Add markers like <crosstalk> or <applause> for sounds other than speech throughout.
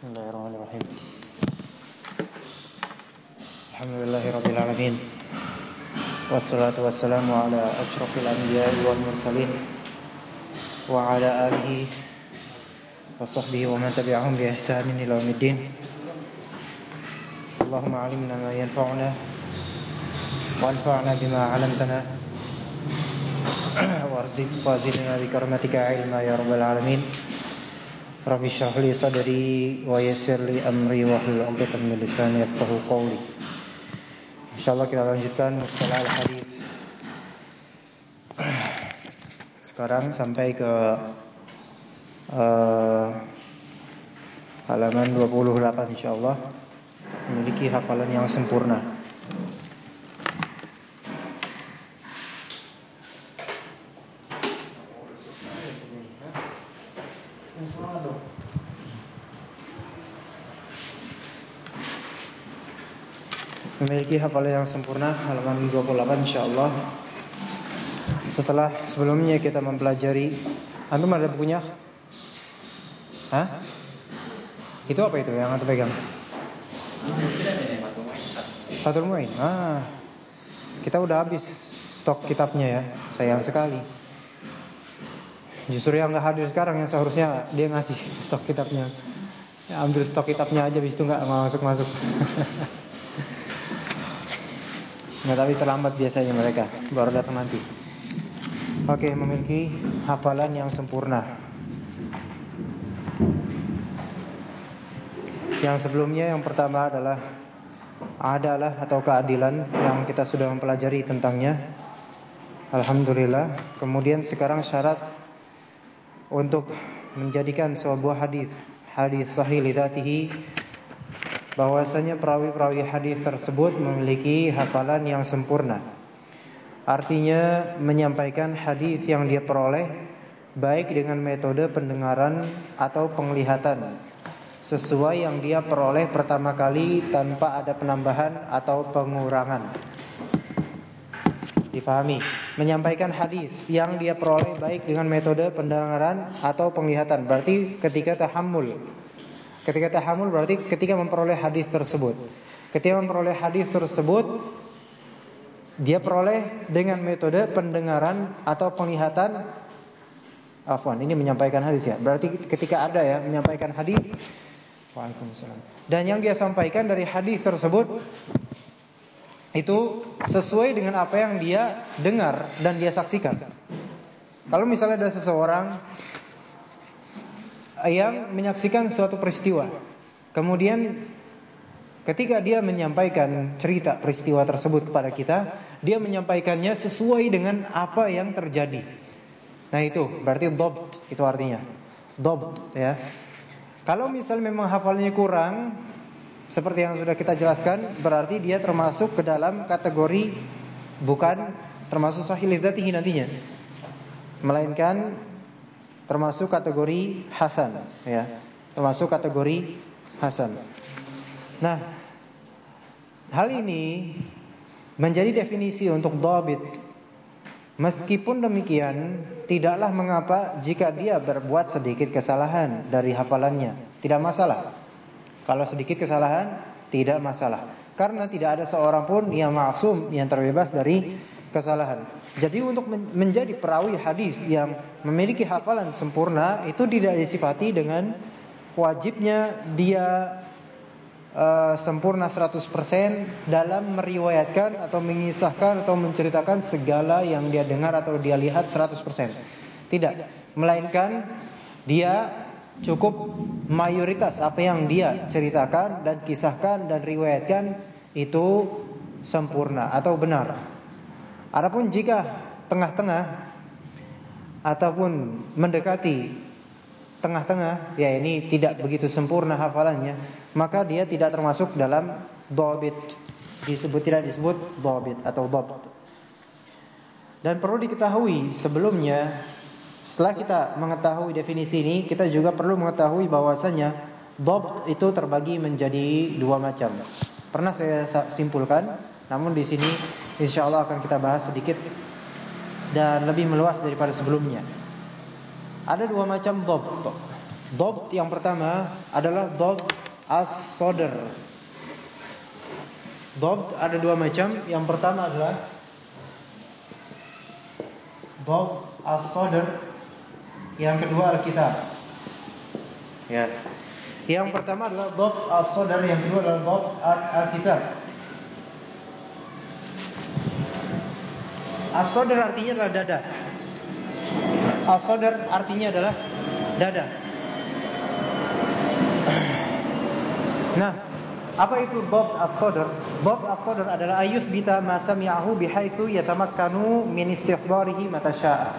بسم الله الرحمن الرحيم. الحمد لله رب العالمين. والصلاة والسلام على أشرف الأنبياء والمرسلين وعلى آله وصحبه ومن تبعهم بإحسان إلى يوم الدين. اللهم علمنا ما ينفعنا وانفعنا بما علمتنا. وارزقنا بكرمتك علما يا رب العالمين. Rabbi syrah li sadri wa yassir li amri wa hlul 'uqdatam min lisani yafqahu qawli. Insyaallah kita lanjutkan mustalah al-hadis. Sekarang sampai ke uh, halaman 28 insyaallah memiliki hafalan yang sempurna. Memiliki hafalan yang sempurna halaman 28 insyaallah. Setelah sebelumnya kita mempelajari antum ada bukunya? Hah? Itu apa itu yang antum pegang? Fathul Muin. Ah. Kita udah habis stok kitabnya ya. Sayang sekali. Justru yang nggak hadir sekarang yang seharusnya dia ngasih <laughs> stok kitabnya. Ya, ambil stok kitabnya aja, bis itu nggak masuk-masuk. <laughs> Nggak tapi terlambat biasanya mereka baru datang nanti. Oke, memiliki hafalan yang sempurna. Yang sebelumnya yang pertama adalah adalah atau keadilan yang kita sudah mempelajari tentangnya. Alhamdulillah. Kemudian sekarang syarat untuk menjadikan sebuah hadis hadis sahih lidatihi bahwasanya perawi-perawi hadis tersebut memiliki hafalan yang sempurna. Artinya menyampaikan hadis yang dia peroleh baik dengan metode pendengaran atau penglihatan sesuai yang dia peroleh pertama kali tanpa ada penambahan atau pengurangan. Difahami, menyampaikan hadis yang dia peroleh baik dengan metode pendengaran atau penglihatan berarti ketika tahammul Ketika tahamul berarti ketika memperoleh hadis tersebut. Ketika memperoleh hadis tersebut dia peroleh dengan metode pendengaran atau penglihatan afwan ini menyampaikan hadis ya. Berarti ketika ada ya menyampaikan hadis Waalaikumsalam. Dan yang dia sampaikan dari hadis tersebut itu sesuai dengan apa yang dia dengar dan dia saksikan. Kalau misalnya ada seseorang yang menyaksikan suatu peristiwa. Kemudian ketika dia menyampaikan cerita peristiwa tersebut kepada kita, dia menyampaikannya sesuai dengan apa yang terjadi. Nah itu berarti dobt itu artinya. Dobt ya. Kalau misal memang hafalnya kurang seperti yang sudah kita jelaskan, berarti dia termasuk ke dalam kategori bukan termasuk sahih lidzatihi nantinya. Melainkan termasuk kategori hasan ya. Termasuk kategori hasan. Nah hal ini menjadi definisi untuk dhabit. Meskipun demikian tidaklah mengapa jika dia berbuat sedikit kesalahan dari hafalannya. Tidak masalah. Kalau sedikit kesalahan tidak masalah. Karena tidak ada seorang pun yang maksum yang terbebas dari kesalahan. Jadi untuk menjadi perawi hadis yang memiliki hafalan sempurna itu tidak disifati dengan wajibnya dia uh, sempurna 100% dalam meriwayatkan atau mengisahkan atau menceritakan segala yang dia dengar atau dia lihat 100%. Tidak, melainkan dia cukup mayoritas apa yang dia ceritakan dan kisahkan dan riwayatkan itu sempurna atau benar. Adapun jika tengah-tengah ataupun mendekati tengah-tengah, ya ini tidak begitu sempurna hafalannya, maka dia tidak termasuk dalam dhabit. Disebut tidak disebut dhabit atau dhabt. Dan perlu diketahui sebelumnya setelah kita mengetahui definisi ini, kita juga perlu mengetahui bahwasanya dhabt itu terbagi menjadi dua macam. Pernah saya simpulkan namun di sini insya Allah akan kita bahas sedikit dan lebih meluas daripada sebelumnya. Ada dua macam dhabt. Dob yang pertama adalah dob as-sodr. Dob ada dua macam. Yang pertama adalah dob as-sodr. Yang kedua Alkitab. Ya. Yang pertama adalah dob as-sodr. Yang kedua adalah dob Alkitab. As-sodr artinya adalah dada. As-sodr artinya adalah dada. Nah, apa itu Bob as-sadr? Bob as-sadr adalah ayus bita ma sami'ahu bihaitsu yatamakkanu min istighbarihi mata syaa.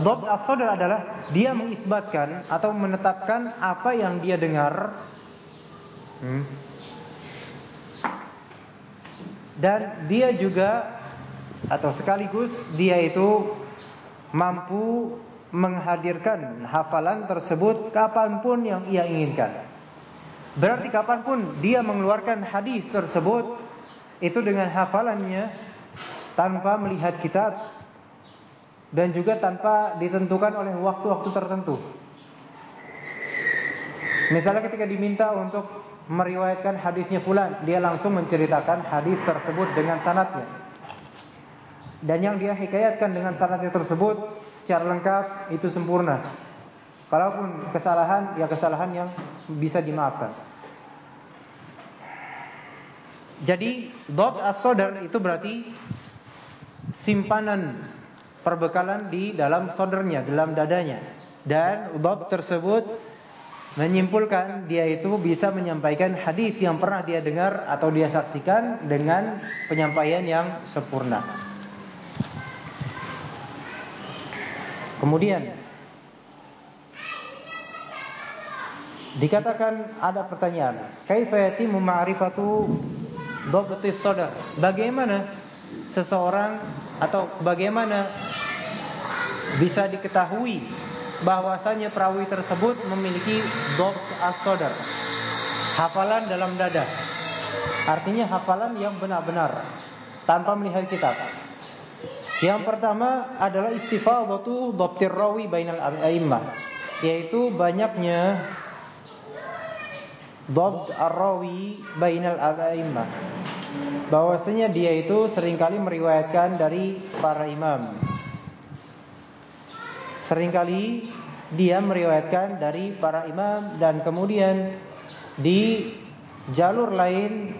Bob as-sadr adalah dia mengisbatkan atau menetapkan apa yang dia dengar hmm. dan dia juga atau sekaligus dia itu mampu menghadirkan hafalan tersebut kapan pun yang ia inginkan. Berarti kapan pun dia mengeluarkan hadis tersebut itu dengan hafalannya tanpa melihat kitab dan juga tanpa ditentukan oleh waktu-waktu tertentu. Misalnya ketika diminta untuk meriwayatkan hadisnya fulan, dia langsung menceritakan hadis tersebut dengan sanatnya. Dan yang dia hikayatkan dengan sanatnya tersebut secara lengkap itu sempurna. Kalaupun kesalahan, ya kesalahan yang bisa dimaafkan. Jadi Dob as-sodar itu berarti simpanan perbekalan di dalam sodernya, dalam dadanya. Dan Dob tersebut menyimpulkan dia itu bisa menyampaikan hadis yang pernah dia dengar atau dia saksikan dengan penyampaian yang sempurna. Kemudian dikatakan ada pertanyaan, kaifa yatimu ma'rifatu Dhabtis sadar. Bagaimana seseorang atau bagaimana bisa diketahui bahwasanya perawi tersebut memiliki dhabt as-sadar. Hafalan dalam dada. Artinya hafalan yang benar-benar tanpa melihat kitab. Yang pertama adalah istifadatu dhabtir rawi bainal a'immah, yaitu banyaknya Dhabt ar-rawi bainal a'immah. Bahwasanya dia itu sering kali meriwayatkan dari para imam. Seringkali dia meriwayatkan dari para imam dan kemudian di jalur lain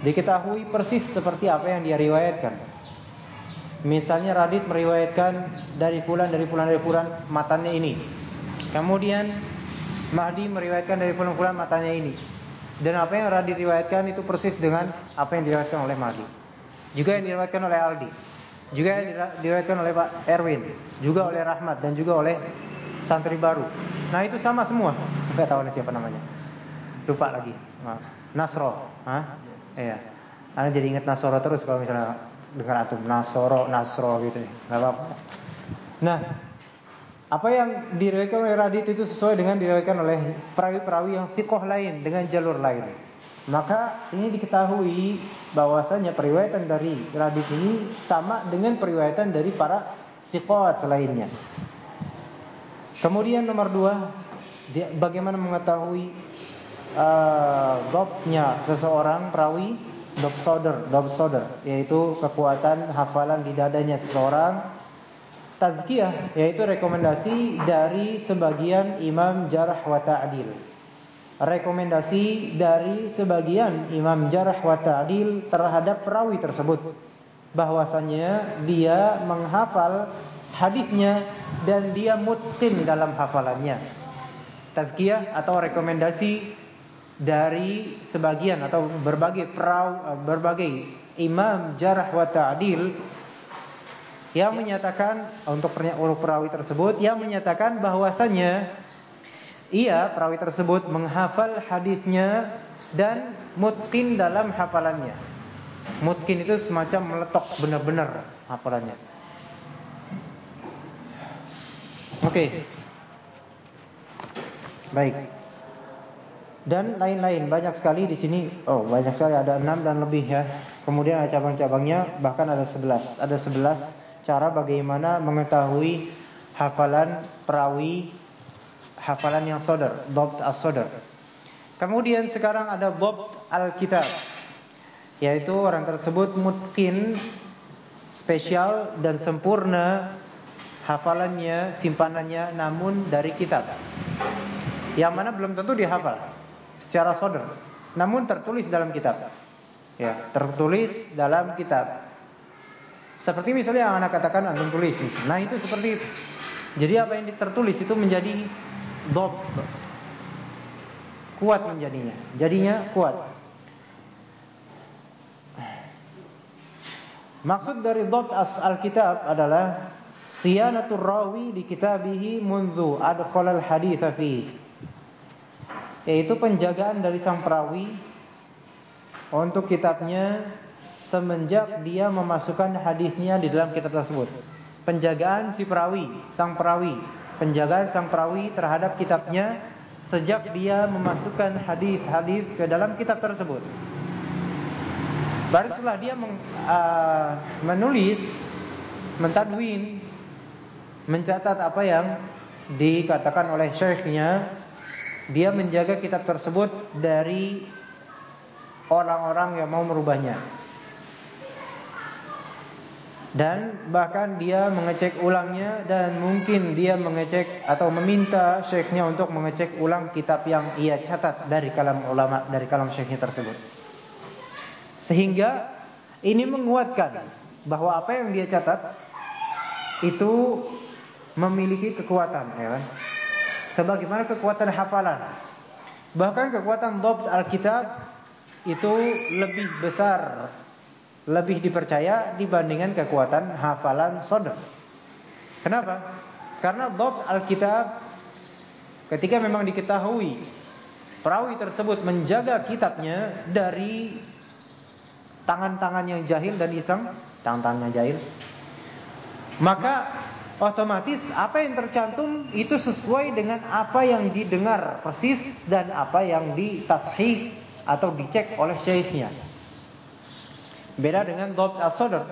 diketahui persis seperti apa yang dia riwayatkan. Misalnya Radit meriwayatkan dari fulan dari fulan dari fulan matanya ini. Kemudian Mahdi meriwayatkan dari fulan-fulan matanya ini. Dan apa yang Radit diriwayatkan itu persis dengan apa yang diriwayatkan oleh Mahdi. Juga yang diriwayatkan oleh Aldi. Juga yang diriwayatkan oleh Pak Erwin. Juga oleh Rahmat dan juga oleh santri baru. Nah itu sama semua. Enggak tahu siapa namanya. Lupa lagi. Nasro. Hah? Iya. Anda jadi ingat Nasoro terus kalau misalnya dengar atum Nasoro, Nasro gitu. Enggak apa-apa. Nah, apa yang diriwayatkan oleh Radit itu sesuai dengan diriwayatkan oleh perawi-perawi yang fikoh lain dengan jalur lain. Maka ini diketahui bahwasanya periwayatan dari Radit ini sama dengan periwayatan dari para fikoh lainnya. Kemudian nomor dua, bagaimana mengetahui uh, seseorang perawi dob soder, dob soder, yaitu kekuatan hafalan di dadanya seseorang tazkiyah yaitu rekomendasi dari sebagian imam jarah wa ta'dil. Rekomendasi dari sebagian imam jarah wa ta'dil terhadap perawi tersebut bahwasanya dia menghafal hadisnya dan dia mutqin dalam hafalannya. Tazkiyah atau rekomendasi dari sebagian atau berbagai perawi berbagai imam jarah wa ta'dil yang menyatakan untuk perawi tersebut yang menyatakan bahwasanya ia perawi tersebut menghafal hadisnya dan mutkin dalam hafalannya. Mutkin itu semacam meletok benar-benar hafalannya. Oke. Okay. Baik. Dan lain-lain banyak sekali di sini. Oh, banyak sekali ada enam dan lebih ya. Kemudian ada cabang-cabangnya bahkan ada sebelas. Ada sebelas cara bagaimana mengetahui hafalan perawi hafalan yang sodar, dhabt as-sodar. Kemudian sekarang ada dhabt al-kitab, yaitu orang tersebut mungkin spesial dan sempurna hafalannya, simpanannya namun dari kitab. Yang mana belum tentu dihafal secara sodar, namun tertulis dalam kitab. Ya, tertulis dalam kitab. Seperti misalnya yang anak katakan antum tulis. Nah, itu seperti itu. Jadi apa yang tertulis itu menjadi dob kuat menjadinya. Jadinya kuat. Maksud dari dob as al-kitab adalah siyanatur rawi di kitabihi munzu adkhalal hadits fi. Yaitu penjagaan dari sang perawi untuk kitabnya semenjak dia memasukkan hadisnya di dalam kitab tersebut. Penjagaan si perawi, sang perawi, penjagaan sang perawi terhadap kitabnya sejak dia memasukkan hadis-hadis ke dalam kitab tersebut. Baru dia meng, uh, menulis, mentadwin, mencatat apa yang dikatakan oleh syekhnya, dia menjaga kitab tersebut dari orang-orang yang mau merubahnya dan bahkan dia mengecek ulangnya dan mungkin dia mengecek atau meminta syekhnya untuk mengecek ulang kitab yang ia catat dari kalam ulama dari kalam syekhnya tersebut. Sehingga ini menguatkan bahwa apa yang dia catat itu memiliki kekuatan, ya kan? Sebagaimana kekuatan hafalan. Bahkan kekuatan dhabt Alkitab itu lebih besar lebih dipercaya dibandingkan kekuatan hafalan sodor. Kenapa? Karena Bob Alkitab ketika memang diketahui perawi tersebut menjaga kitabnya dari tangan-tangan yang jahil dan iseng, tangan-tangan jahil, maka otomatis apa yang tercantum itu sesuai dengan apa yang didengar persis dan apa yang ditashih atau dicek oleh syekhnya. Beda dengan dhabt as-sadr.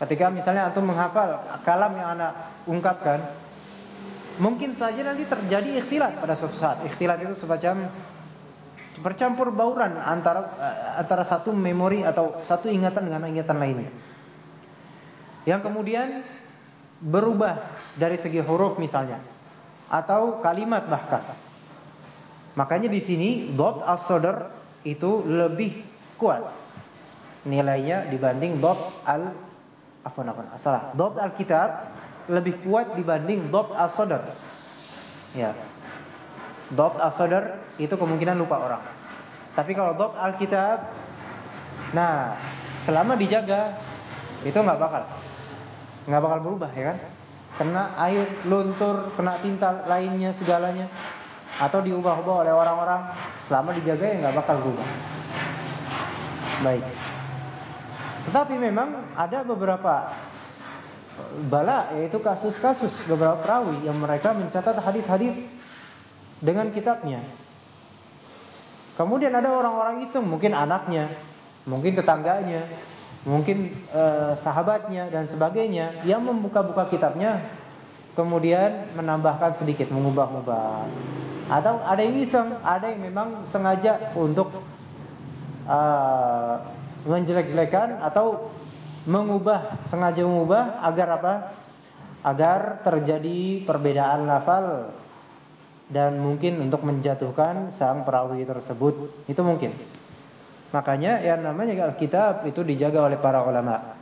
Ketika misalnya antum menghafal kalam yang anak ungkapkan, mungkin saja nanti terjadi ikhtilat pada suatu saat. Ikhtilat itu semacam bercampur bauran antara eh, antara satu memori atau satu ingatan dengan ingatan lainnya. Yang kemudian berubah dari segi huruf misalnya atau kalimat bahkan. Makanya di sini dhabt as-sadr itu lebih kuat nilainya dibanding dob al apa namanya salah dob al kitab lebih kuat dibanding dob al sodar ya. Dob al sodar itu kemungkinan lupa orang. Tapi kalau dob al kitab nah selama dijaga itu nggak bakal nggak bakal berubah ya kan? Kena air luntur kena tinta lainnya segalanya. Atau diubah-ubah oleh orang-orang. Selama dijaga ya nggak bakal berubah. Baik. Tetapi memang ada beberapa bala yaitu kasus-kasus beberapa perawi yang mereka mencatat hadis-hadis dengan kitabnya. Kemudian ada orang-orang iseng, mungkin anaknya, mungkin tetangganya, mungkin eh, sahabatnya dan sebagainya yang membuka-buka kitabnya kemudian menambahkan sedikit, mengubah-ubah. Atau ada yang iseng, ada yang memang sengaja untuk uh, menjelek-jelekan atau mengubah sengaja mengubah agar apa? Agar terjadi perbedaan lafal dan mungkin untuk menjatuhkan sang perawi tersebut itu mungkin. Makanya yang namanya Alkitab itu dijaga oleh para ulama.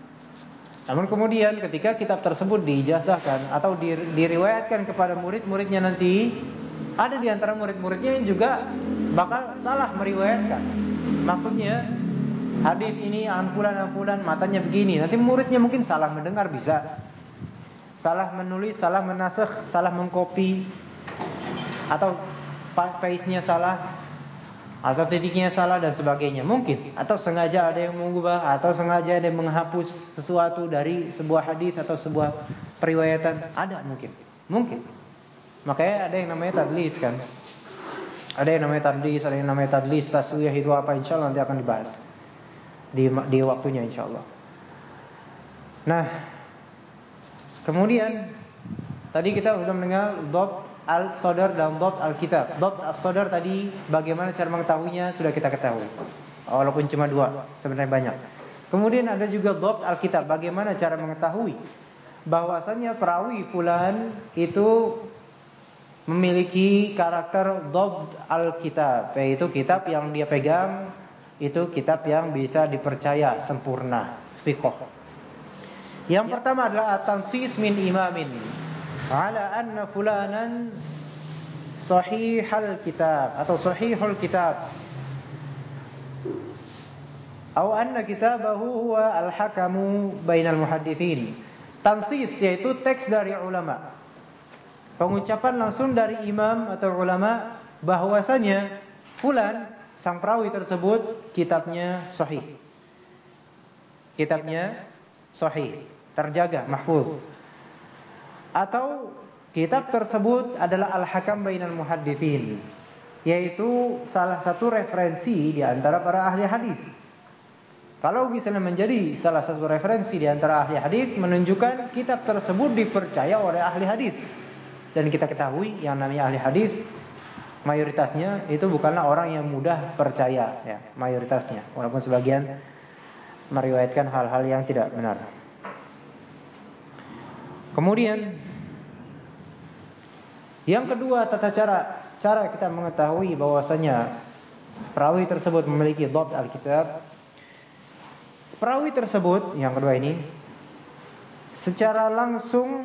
Namun kemudian ketika kitab tersebut diijazahkan atau diriwayatkan kepada murid-muridnya nanti, ada di antara murid-muridnya yang juga bakal salah meriwayatkan. Maksudnya hadis ini ampulan-ampulan matanya begini. Nanti muridnya mungkin salah mendengar bisa. Salah menulis, salah menasakh, salah mengkopi atau paste-nya salah atau titiknya salah dan sebagainya. Mungkin atau sengaja ada yang mengubah atau sengaja ada yang menghapus sesuatu dari sebuah hadis atau sebuah periwayatan. Ada mungkin. Mungkin. Makanya ada yang namanya tadlis kan. Ada yang namanya tadlis, ada yang namanya tadlis, taswiyah itu apa insyaallah nanti akan dibahas di di waktunya insyaallah. Nah, kemudian tadi kita sudah mendengar dhab al-sadar dan dhabt al-kitab. Dhabt al-sadar tadi bagaimana cara mengetahuinya sudah kita ketahui. Walaupun cuma dua, sebenarnya banyak. Kemudian ada juga dhabt al-kitab, bagaimana cara mengetahui bahwasanya perawi fulan itu memiliki karakter dhabt al-kitab, yaitu kitab yang dia pegang itu kitab yang bisa dipercaya sempurna, fiqh. Yang pertama adalah at-tansis min imamin ala anna fulanan sahihal kitab atau sahihul kitab. Atau anna kitabahu huwa al-hakamu bainal muhaddithin. Tansis yaitu teks dari ulama. Pengucapan langsung dari imam atau ulama bahwasanya fulan sang perawi tersebut kitabnya sahih. Kitabnya sahih terjaga, mahfuz. Atau kitab tersebut adalah Al-Hakam Bainal Muhaddithin, yaitu salah satu referensi di antara para ahli hadis. Kalau misalnya menjadi salah satu referensi di antara ahli hadis menunjukkan kitab tersebut dipercaya oleh ahli hadis. Dan kita ketahui yang namanya ahli hadis mayoritasnya itu bukanlah orang yang mudah percaya ya, mayoritasnya walaupun sebagian meriwayatkan hal-hal yang tidak benar. Kemudian yang kedua tata cara cara kita mengetahui bahwasanya perawi tersebut memiliki dhabt Alkitab. Perawi tersebut yang kedua ini secara langsung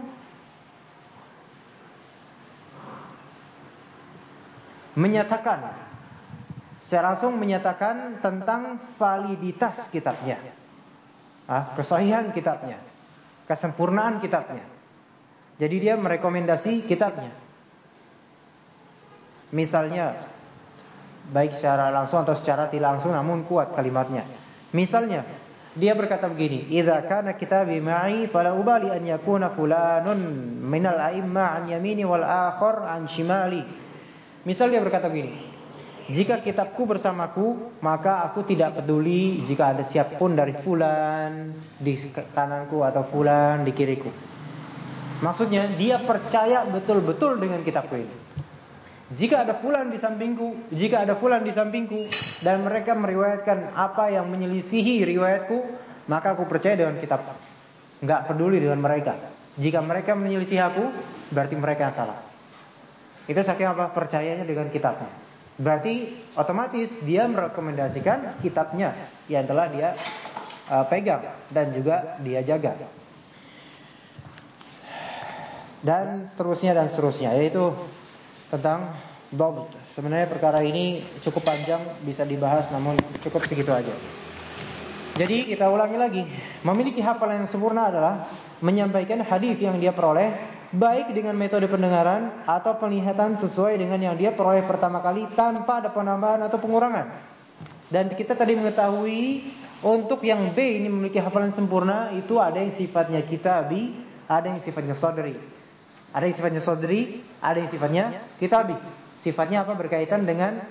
menyatakan secara langsung menyatakan tentang validitas kitabnya. Ah, kesahihan kitabnya, kesempurnaan kitabnya. Jadi dia merekomendasi kitabnya. Misalnya baik secara langsung atau secara tidak langsung namun kuat kalimatnya. Misalnya dia berkata begini, "Idza kana kitabi ma'i fala ubali an yakuna fulanun minal a'imma an yamini wal akhar an shimali." Misal dia berkata begini, "Jika kitabku bersamaku, maka aku tidak peduli jika ada siapa pun dari fulan di kananku atau fulan di kiriku." Maksudnya dia percaya betul-betul dengan kitabku ini. Jika ada fulan di sampingku, jika ada fulan di sampingku dan mereka meriwayatkan apa yang menyelisihi riwayatku, maka aku percaya dengan kitab. Enggak peduli dengan mereka. Jika mereka menyelisih aku, berarti mereka yang salah. Itu saking apa? Percayanya dengan kitabnya. Berarti otomatis dia merekomendasikan kitabnya yang telah dia uh, pegang dan juga dia jaga dan seterusnya dan seterusnya yaitu tentang dhabt. Sebenarnya perkara ini cukup panjang bisa dibahas namun cukup segitu aja. Jadi kita ulangi lagi, memiliki hafalan yang sempurna adalah menyampaikan hadis yang dia peroleh baik dengan metode pendengaran atau penglihatan sesuai dengan yang dia peroleh pertama kali tanpa ada penambahan atau pengurangan. Dan kita tadi mengetahui untuk yang B ini memiliki hafalan sempurna itu ada yang sifatnya kitabi, ada yang sifatnya sadri. Ada yang sifatnya sodri, ada yang sifatnya kitabi. Sifatnya apa? Berkaitan dengan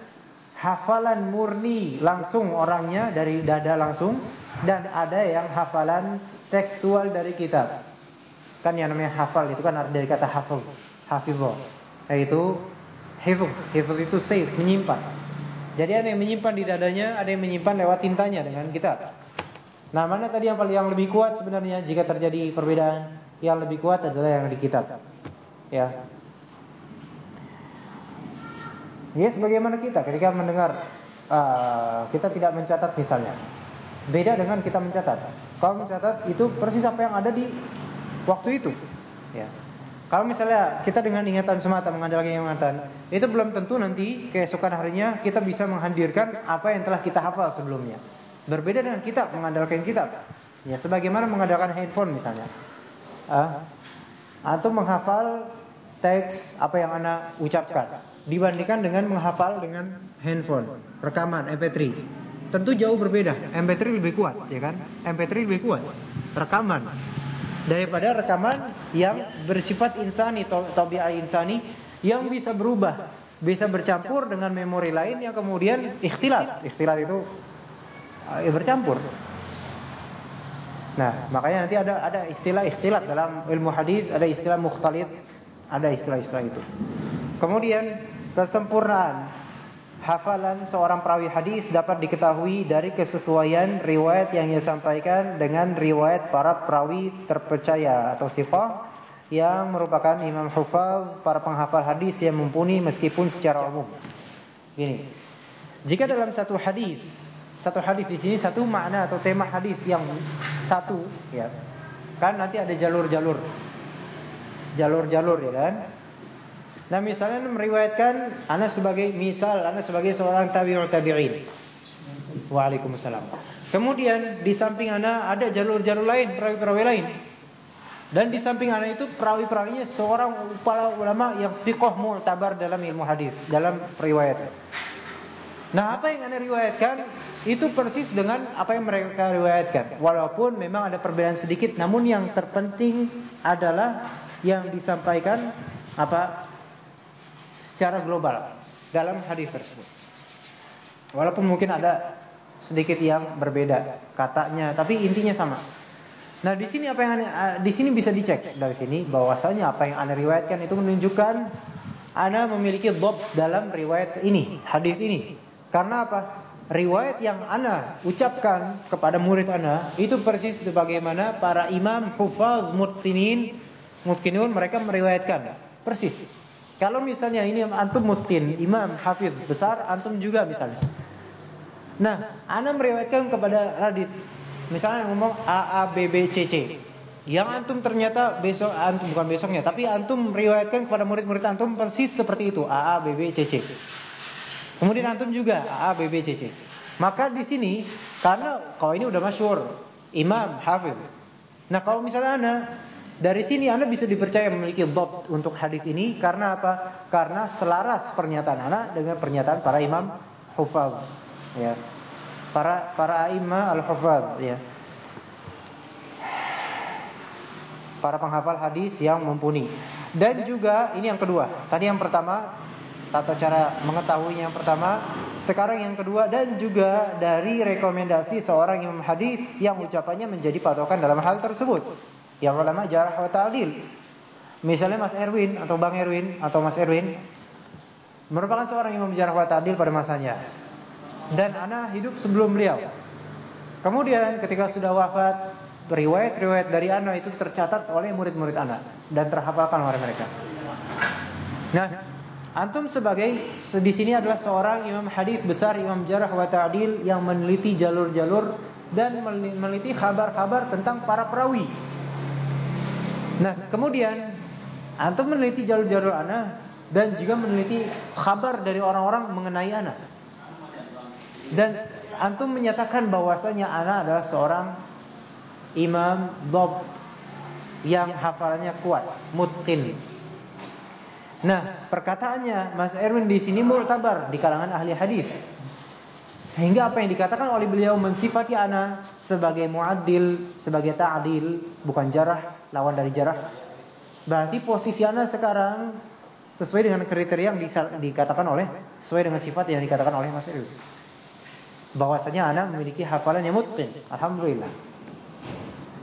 hafalan murni langsung orangnya dari dada langsung dan ada yang hafalan tekstual dari kitab. Kan yang namanya hafal itu kan dari kata hafal, hafizah. Yaitu hifz, hifz itu save, menyimpan. Jadi ada yang menyimpan di dadanya, ada yang menyimpan lewat tintanya dengan kitab. Nah, mana tadi yang paling yang lebih kuat sebenarnya jika terjadi perbedaan? Yang lebih kuat adalah yang di kitab. Ya. Ya sebagaimana kita ketika mendengar uh, kita tidak mencatat misalnya. Beda dengan kita mencatat. Kalau mencatat itu persis apa yang ada di waktu itu. Ya. Kalau misalnya kita dengan ingatan semata mengandalkan ingatan, itu belum tentu nanti keesokan harinya kita bisa menghadirkan apa yang telah kita hafal sebelumnya. Berbeda dengan kitab mengandalkan kitab. Ya, sebagaimana mengandalkan handphone misalnya. Uh, atau menghafal teks apa yang Anda ucapkan dibandingkan dengan menghafal dengan handphone, rekaman MP3. Tentu jauh berbeda. MP3 lebih kuat, ya kan? MP3 lebih kuat. Rekaman daripada rekaman yang bersifat insani, tabiat insani yang bisa berubah, bisa bercampur dengan memori lain yang kemudian ikhtilat. Ikhtilat itu ya bercampur. Nah, makanya nanti ada ada istilah ikhtilat dalam ilmu hadis, ada istilah mukhtalit ada istilah-istilah itu. Kemudian kesempurnaan hafalan seorang perawi hadis dapat diketahui dari kesesuaian riwayat yang ia sampaikan dengan riwayat para perawi terpercaya atau thiqah yang merupakan imam hufaz para penghafal hadis yang mumpuni meskipun secara umum. Gini. Jika dalam satu hadis, satu hadis di sini satu makna atau tema hadis yang satu ya. Kan nanti ada jalur-jalur. Jalur-jalur ya kan? Nah misalnya meriwayatkan Anas sebagai misal Anas sebagai seorang tabi'ut tabi'in. Waalaikumsalam. Kemudian di samping Ana ada jalur-jalur lain, perawi-perawi lain. Dan di samping Ana itu perawi-perawinya seorang kepala ulama yang fiqh mu'tabar dalam ilmu hadis, dalam riwayat. Nah, apa yang Anda riwayatkan itu persis dengan apa yang mereka riwayatkan. Walaupun memang ada perbedaan sedikit, namun yang terpenting adalah yang disampaikan apa secara global dalam hadis tersebut. Walaupun mungkin ada sedikit yang berbeda katanya, tapi intinya sama. Nah, di sini apa yang ane, di sini bisa dicek dari sini bahwasanya apa yang anda riwayatkan itu menunjukkan anda memiliki dob dalam riwayat ini, hadis ini. Karena apa? Riwayat yang anda ucapkan kepada murid anda itu persis sebagaimana para imam hufaz mutinin mutkinun mereka meriwayatkan persis. Kalau misalnya ini antum mutin, imam, hafiz besar, antum juga misalnya. Nah, ana meriwayatkan kepada Radit. Misalnya ngomong A A B B C C. Yang antum ternyata besok antum bukan besoknya, tapi antum meriwayatkan kepada murid-murid antum persis seperti itu, A A B B C C. Kemudian antum juga A B B C C. Maka di sini karena kalau ini udah masyhur, imam, hafiz. Nah, kalau misalnya ana dari sini Anda bisa dipercaya memiliki dhabt untuk hadis ini karena apa? Karena selaras pernyataan Anda dengan pernyataan para imam hufaz. Ya. Para para imam al-hufaz, ya. Para penghafal hadis yang mumpuni. Dan juga ini yang kedua. Tadi yang pertama tata cara mengetahuinya yang pertama, sekarang yang kedua dan juga dari rekomendasi seorang imam hadis yang ucapannya menjadi patokan dalam hal tersebut yang ulama jarah wa ta'dil. Misalnya Mas Erwin atau Bang Erwin atau Mas Erwin merupakan seorang imam jarah wa ta'dil pada masanya. Dan ana hidup sebelum beliau. Kemudian ketika sudah wafat, riwayat-riwayat dari ana itu tercatat oleh murid-murid ana dan terhafalkan oleh mereka. Nah, antum sebagai di sini adalah seorang imam hadis besar, imam jarah wa ta'dil yang meneliti jalur-jalur dan meneliti kabar-kabar tentang para perawi Nah, kemudian antum meneliti jalur-jalur anak dan juga meneliti kabar dari orang-orang mengenai anak. Dan antum menyatakan bahwasanya anak adalah seorang imam dob yang hafalannya kuat, mutqin. Nah, perkataannya Mas Erwin di sini murtabar di kalangan ahli hadis. Sehingga apa yang dikatakan oleh beliau mensifati ana sebagai muadil, sebagai ta'dil, bukan jarah, lawan dari jarah. Berarti posisi ana sekarang sesuai dengan kriteria yang dikatakan oleh sesuai dengan sifat yang dikatakan oleh Mas Irwi. Bahwasanya ana memiliki hafalan yang mutqin. Alhamdulillah.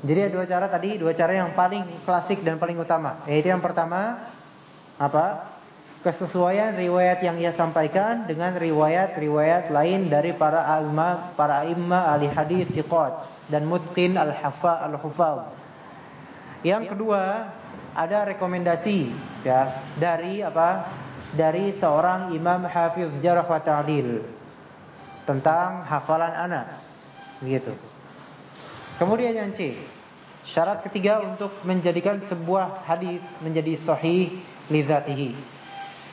Jadi ada dua cara tadi, dua cara yang paling klasik dan paling utama. Yaitu yang pertama apa? kesesuaian riwayat yang ia sampaikan dengan riwayat-riwayat lain dari para alma, para imma ahli hadis thiqat dan mutqin al-hafa al-hufaz. Yang kedua, ada rekomendasi ya dari apa? Dari seorang imam hafiz jarh wa ta'dil tentang hafalan anak. Begitu. Kemudian yang C, syarat ketiga untuk menjadikan sebuah hadis menjadi sahih lidzatihi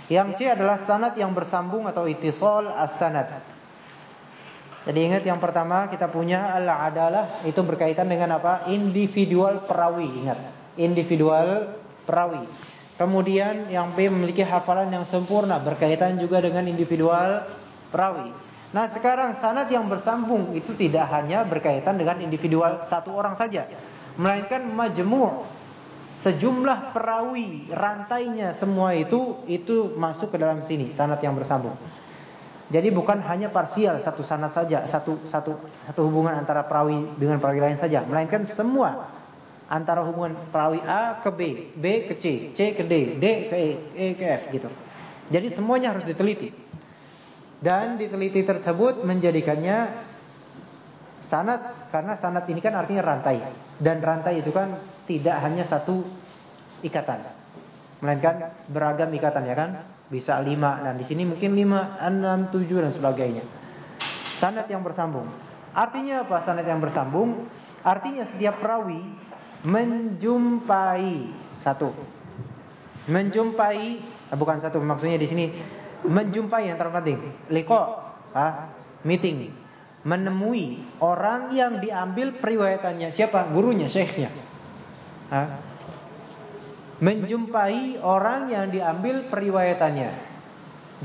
yang C adalah sanad yang bersambung atau itisol as-sanad. Jadi ingat yang pertama kita punya al-adalah itu berkaitan dengan apa? Individual perawi, ingat. Individual perawi. Kemudian yang B memiliki hafalan yang sempurna berkaitan juga dengan individual perawi. Nah sekarang sanad yang bersambung itu tidak hanya berkaitan dengan individual satu orang saja, melainkan majmu' sejumlah perawi rantainya semua itu itu masuk ke dalam sini sanat yang bersambung. Jadi bukan hanya parsial satu sanat saja, satu satu satu hubungan antara perawi dengan perawi lain saja, melainkan semua antara hubungan perawi A ke B, B ke C, C ke D, D ke E, E ke F gitu. Jadi semuanya harus diteliti. Dan diteliti tersebut menjadikannya sanat karena sanat ini kan artinya rantai. Dan rantai itu kan tidak hanya satu ikatan. Melainkan beragam ikatan ya kan? Bisa lima dan di sini mungkin lima enam tujuh dan sebagainya. Sanat yang bersambung. Artinya apa sanat yang bersambung? Artinya setiap perawi menjumpai satu. Menjumpai bukan satu maksudnya di sini menjumpai yang terpenting. Liko ah, meeting menemui orang yang diambil periwayatannya. Siapa? Gurunya syekhnya. Ah, menjumpai orang yang diambil periwayatannya.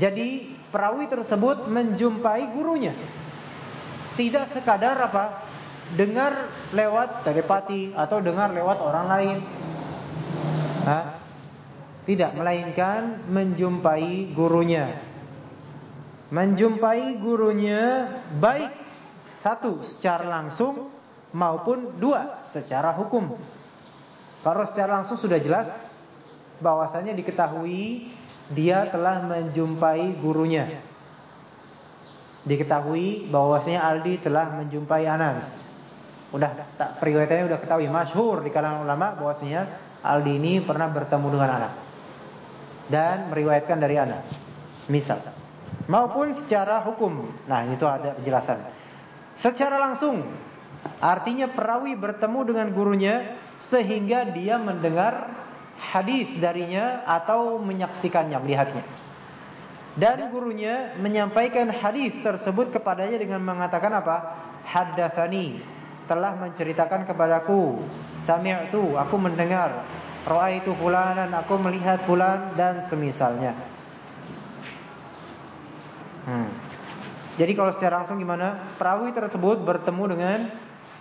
Jadi perawi tersebut menjumpai gurunya. Tidak sekadar apa? Dengar lewat telepati atau dengar lewat orang lain. Hah? Tidak melainkan menjumpai gurunya. Menjumpai gurunya Baik Satu secara langsung Maupun dua secara hukum Kalau secara langsung sudah jelas bahwasanya diketahui Dia telah menjumpai gurunya Diketahui bahwasanya Aldi telah menjumpai Anas Udah tak periwayatannya udah ketahui Masyhur di kalangan ulama bahwasanya Aldi ini pernah bertemu dengan anak dan meriwayatkan dari anak. Misal maupun secara hukum. Nah, itu ada penjelasan. Secara langsung artinya perawi bertemu dengan gurunya sehingga dia mendengar hadis darinya atau menyaksikannya, melihatnya. Dan gurunya menyampaikan hadis tersebut kepadanya dengan mengatakan apa? Haddatsani telah menceritakan kepadaku, sami'tu, aku mendengar Ra'aitu fulanan, aku melihat fulan dan semisalnya. Hmm. Jadi kalau secara langsung gimana? Perawi tersebut bertemu dengan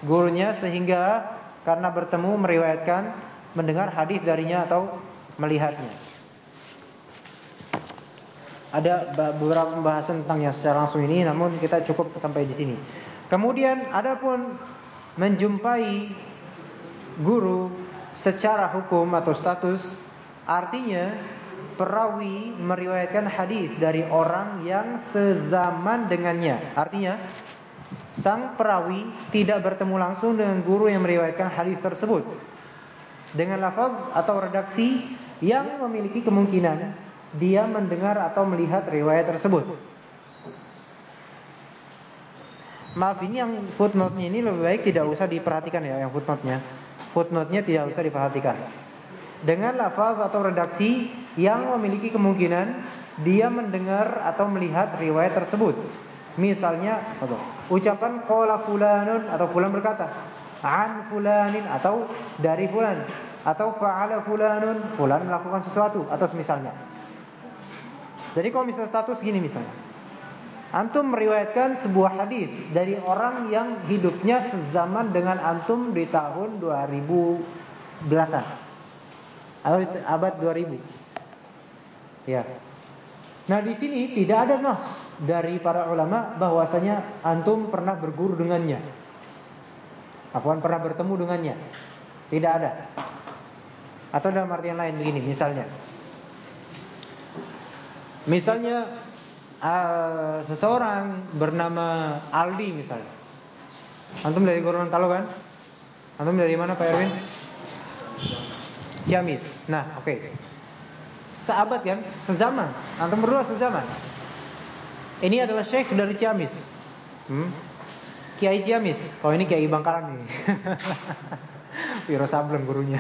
gurunya sehingga karena bertemu meriwayatkan mendengar hadis darinya atau melihatnya. Ada beberapa pembahasan tentang yang secara langsung ini namun kita cukup sampai di sini. Kemudian adapun menjumpai guru secara hukum atau status artinya perawi meriwayatkan hadis dari orang yang sezaman dengannya. Artinya sang perawi tidak bertemu langsung dengan guru yang meriwayatkan hadis tersebut dengan lafaz atau redaksi yang memiliki kemungkinan dia mendengar atau melihat riwayat tersebut. Maaf ini yang footnote-nya ini lebih baik tidak usah diperhatikan ya yang footnote-nya footnote-nya tidak usah diperhatikan. Dengan lafaz atau redaksi yang memiliki kemungkinan dia mendengar atau melihat riwayat tersebut. Misalnya, atau ucapan qala fulanun atau fulan berkata, an fulanin atau dari fulan atau fa'ala fulanun, fulan melakukan sesuatu atau semisalnya. Jadi kalau misalnya status gini misalnya. Antum meriwayatkan sebuah hadis dari orang yang hidupnya sezaman dengan antum di tahun 2000 belasan atau abad 2000. Ya. Nah di sini tidak ada nas dari para ulama bahwasanya antum pernah berguru dengannya. Afwan pernah bertemu dengannya. Tidak ada. Atau dalam artian lain begini misalnya. Misalnya uh, seseorang bernama Aldi misalnya. Antum dari Gorontalo kan? Antum dari mana Pak Erwin? Ciamis. Nah, oke. Okay. Sahabat kan? Sezaman. Antum berdua sezaman. Ini adalah syekh dari Ciamis. Hmm? Kiai Ciamis. Oh ini Kiai Bangkalan nih. <laughs> Piro Sableng gurunya.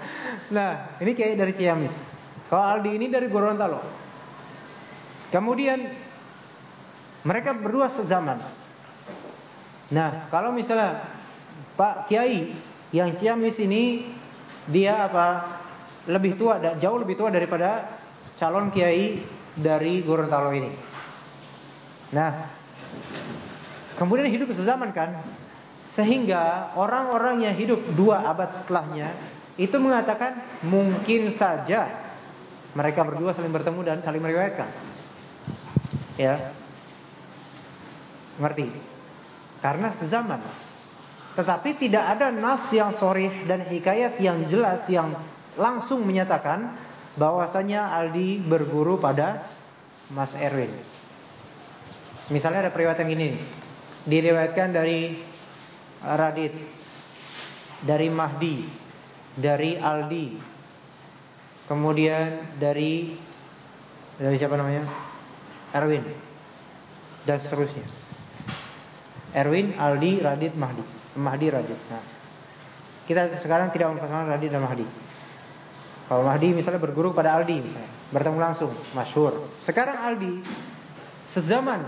<laughs> nah, ini Kiai dari Ciamis. Kalau Aldi ini dari Gorontalo. Kemudian mereka berdua sezaman. Nah, kalau misalnya Pak Kiai yang Ciamis ini dia apa? Lebih tua, jauh lebih tua daripada calon Kiai dari Gorontalo ini. Nah, kemudian hidup sezaman kan? Sehingga orang-orang yang hidup dua abad setelahnya itu mengatakan mungkin saja mereka berdua saling bertemu dan saling meriwayatkan. Ya. Ngerti? Karena sezaman. Tetapi tidak ada nas yang sorih dan hikayat yang jelas yang langsung menyatakan bahwasanya Aldi berguru pada Mas Erwin. Misalnya ada periwayatan gini, diriwayatkan dari Radit, dari Mahdi, dari Aldi, kemudian dari dari siapa namanya? Erwin dan seterusnya. Erwin, Aldi, Radit, Mahdi. Mahdi, Radit. Nah, kita sekarang tidak memperkenalkan Radit dan Mahdi. Kalau Mahdi misalnya berguru pada Aldi misalnya, bertemu langsung, masyhur. Sekarang Aldi sezaman.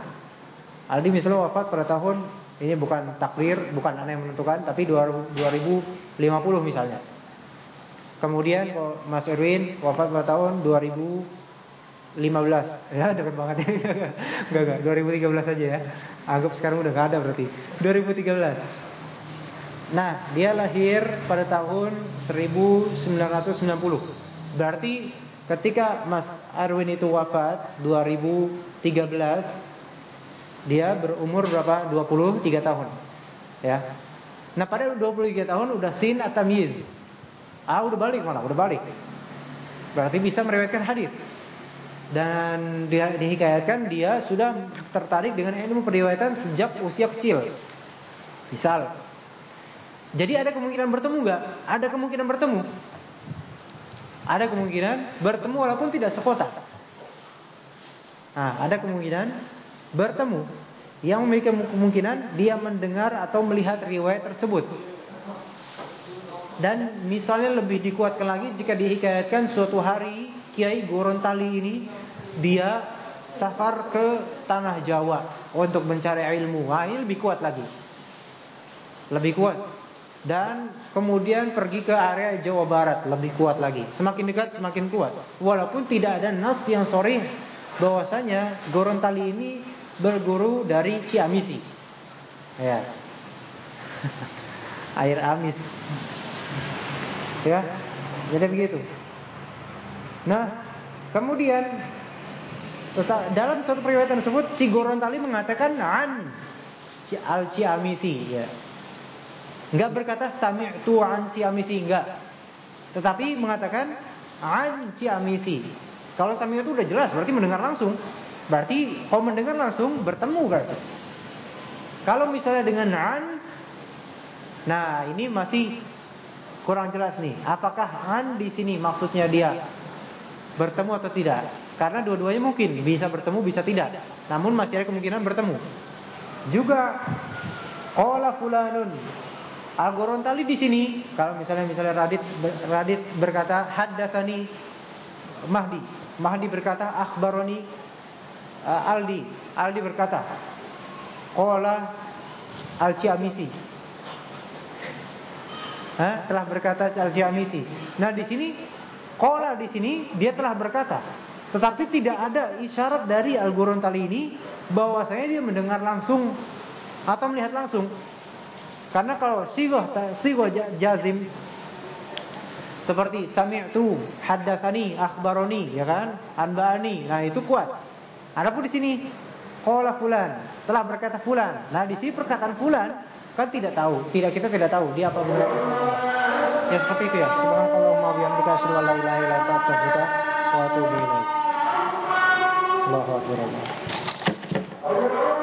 Aldi misalnya wafat pada tahun ini bukan takdir, bukan aneh yang menentukan, tapi 2050 misalnya. Kemudian Mas Erwin wafat pada tahun 2015. <laughs> Ya, dekat banget ya. <laughs> enggak enggak, 2013 saja ya. Anggap sekarang udah enggak ada berarti. 2013. Nah, dia lahir pada tahun 1990. Berarti ketika Mas Erwin itu wafat 2013 dia berumur berapa? 23 tahun. Ya. Nah, pada 23 tahun udah sin atau tamyiz. Ah udah balik malah, udah balik. Berarti bisa meriwayatkan hadis. Dan di, dihikayatkan dia sudah tertarik dengan ilmu periwayatan sejak usia kecil. Misal. Jadi ada kemungkinan bertemu nggak? Ada kemungkinan bertemu. Ada kemungkinan bertemu walaupun tidak sekota. Nah, ada kemungkinan bertemu yang memiliki kemungkinan dia mendengar atau melihat riwayat tersebut. Dan misalnya lebih dikuatkan lagi jika dihikayatkan suatu hari Kiai Gorontali ini dia safar ke tanah Jawa untuk mencari ilmu. Wah, ini lebih kuat lagi. Lebih kuat. Dan kemudian pergi ke area Jawa Barat, lebih kuat lagi. Semakin dekat semakin kuat. Walaupun tidak ada nas yang sorry bahwasanya Gorontali ini berguru dari Ciamisi. Ya. <laughs> Air amis. Ya. Jadi begitu. Nah, kemudian dalam suatu periwayatan tersebut si Gorontali mengatakan an al Ciamisi ya. Enggak berkata sami'tu an Ciamisi enggak. Tetapi mengatakan an Ciamisi. Kalau sami itu udah jelas berarti mendengar langsung. Berarti kalau mendengar langsung bertemu kan. Kalau misalnya dengan an Nah, ini masih kurang jelas nih. Apakah an di sini maksudnya dia bertemu atau tidak? Karena dua-duanya mungkin bisa bertemu bisa tidak. Namun masih ada kemungkinan bertemu. Juga qala fulanun Al-Gorontali di sini kalau misalnya misalnya Radit Radit berkata haddatsani Mahdi. Mahdi berkata akhbaroni uh, Aldi. Aldi berkata qala Al-Ciamisi Hah? telah berkata Al-Jamisi. Nah, di sini qala di sini dia telah berkata. Tetapi tidak ada isyarat dari Al-Gorontali ini bahwasanya dia mendengar langsung atau melihat langsung. Karena kalau sigoh sigoh jazim seperti sami'tu, haddatsani, akhbaroni, ya kan? Anba'ani. Nah, itu kuat. Adapun di sini qala fulan, telah berkata fulan. Nah, di sini perkataan fulan Kan tidak tahu, tidak kita tidak tahu dia apa benar. Ya seperti itu ya. Subhanallah wa bihamdika asyhadu an la ilaha illa anta astaghfiruka wa atubu ilaik. Allahu akbar.